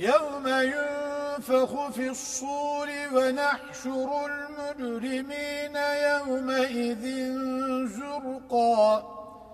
يوم ينفخ في الصور ونحشر المجرمين يومئذ زرقا